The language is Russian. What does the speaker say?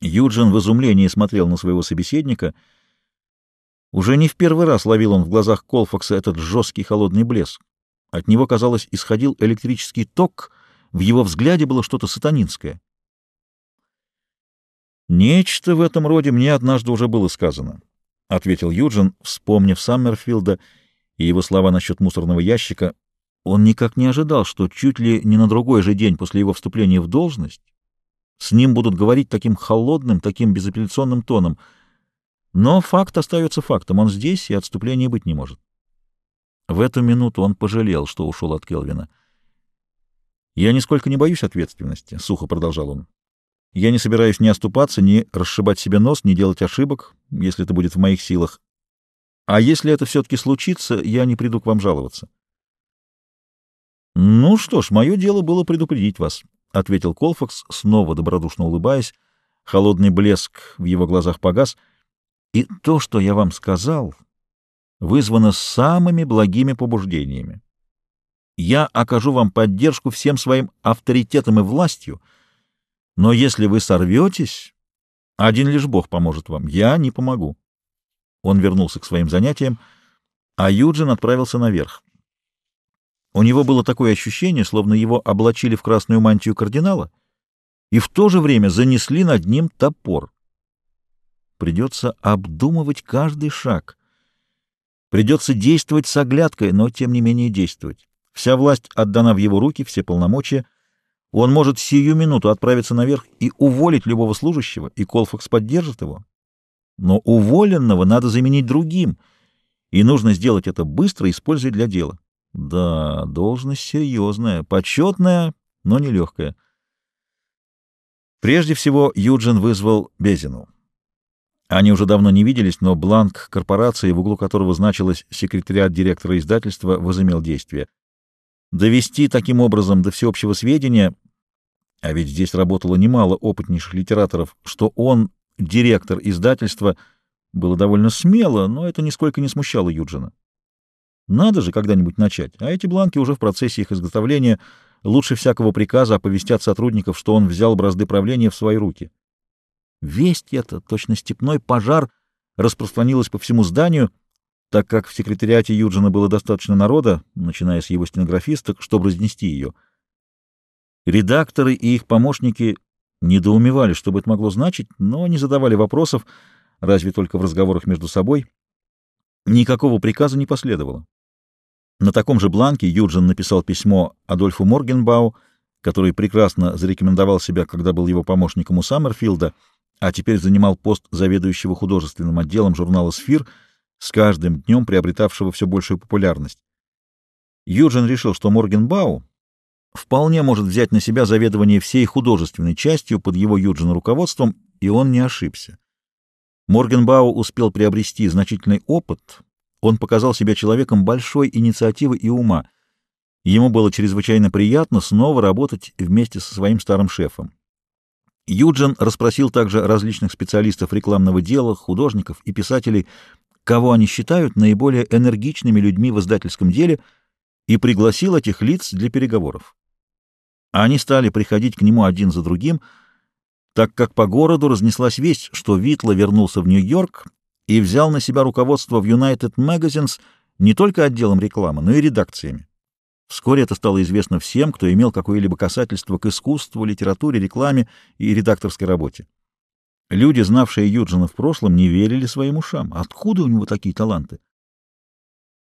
Юджин в изумлении смотрел на своего собеседника. Уже не в первый раз ловил он в глазах Колфакса этот жесткий холодный блеск. От него, казалось, исходил электрический ток, в его взгляде было что-то сатанинское. «Нечто в этом роде мне однажды уже было сказано», — ответил Юджин, вспомнив Саммерфилда и его слова насчет мусорного ящика. Он никак не ожидал, что чуть ли не на другой же день после его вступления в должность с ним будут говорить таким холодным, таким безапелляционным тоном. Но факт остается фактом. Он здесь, и отступления быть не может. В эту минуту он пожалел, что ушел от Келвина. «Я нисколько не боюсь ответственности», — сухо продолжал он. «Я не собираюсь ни оступаться, ни расшибать себе нос, ни делать ошибок, если это будет в моих силах. А если это все-таки случится, я не приду к вам жаловаться». «Ну что ж, мое дело было предупредить вас», — ответил Колфакс, снова добродушно улыбаясь. Холодный блеск в его глазах погас. «И то, что я вам сказал, вызвано самыми благими побуждениями. Я окажу вам поддержку всем своим авторитетом и властью, но если вы сорветесь, один лишь Бог поможет вам, я не помогу». Он вернулся к своим занятиям, а Юджин отправился наверх. У него было такое ощущение, словно его облачили в красную мантию кардинала и в то же время занесли над ним топор. Придется обдумывать каждый шаг. Придется действовать с оглядкой, но тем не менее действовать. Вся власть отдана в его руки, все полномочия. Он может сию минуту отправиться наверх и уволить любого служащего, и Колфакс поддержит его. Но уволенного надо заменить другим, и нужно сделать это быстро, используя для дела. Да, должность серьезная, почетная, но нелегкая. Прежде всего Юджин вызвал Безину. Они уже давно не виделись, но бланк корпорации, в углу которого значилось секретариат директора издательства, возымел действие. Довести таким образом до всеобщего сведения, а ведь здесь работало немало опытнейших литераторов, что он директор издательства, было довольно смело, но это нисколько не смущало Юджина. Надо же когда-нибудь начать, а эти бланки уже в процессе их изготовления лучше всякого приказа оповестят сотрудников, что он взял бразды правления в свои руки. Весть эта, точно степной пожар, распространилась по всему зданию, так как в секретариате Юджина было достаточно народа, начиная с его стенографисток, чтобы разнести ее. Редакторы и их помощники недоумевали, что бы это могло значить, но не задавали вопросов, разве только в разговорах между собой. Никакого приказа не последовало. На таком же бланке Юджин написал письмо Адольфу Моргенбау, который прекрасно зарекомендовал себя, когда был его помощником у Саммерфилда, а теперь занимал пост заведующего художественным отделом журнала «Сфир», с каждым днем приобретавшего все большую популярность. Юджин решил, что Моргенбау вполне может взять на себя заведование всей художественной частью под его Юджина руководством, и он не ошибся. Моргенбау успел приобрести значительный опыт он показал себя человеком большой инициативы и ума. Ему было чрезвычайно приятно снова работать вместе со своим старым шефом. Юджин расспросил также различных специалистов рекламного дела, художников и писателей, кого они считают наиболее энергичными людьми в издательском деле, и пригласил этих лиц для переговоров. Они стали приходить к нему один за другим, так как по городу разнеслась весть, что Витла вернулся в Нью-Йорк и взял на себя руководство в United Magazines не только отделом рекламы, но и редакциями. Вскоре это стало известно всем, кто имел какое-либо касательство к искусству, литературе, рекламе и редакторской работе. Люди, знавшие Юджина в прошлом, не верили своим ушам. Откуда у него такие таланты?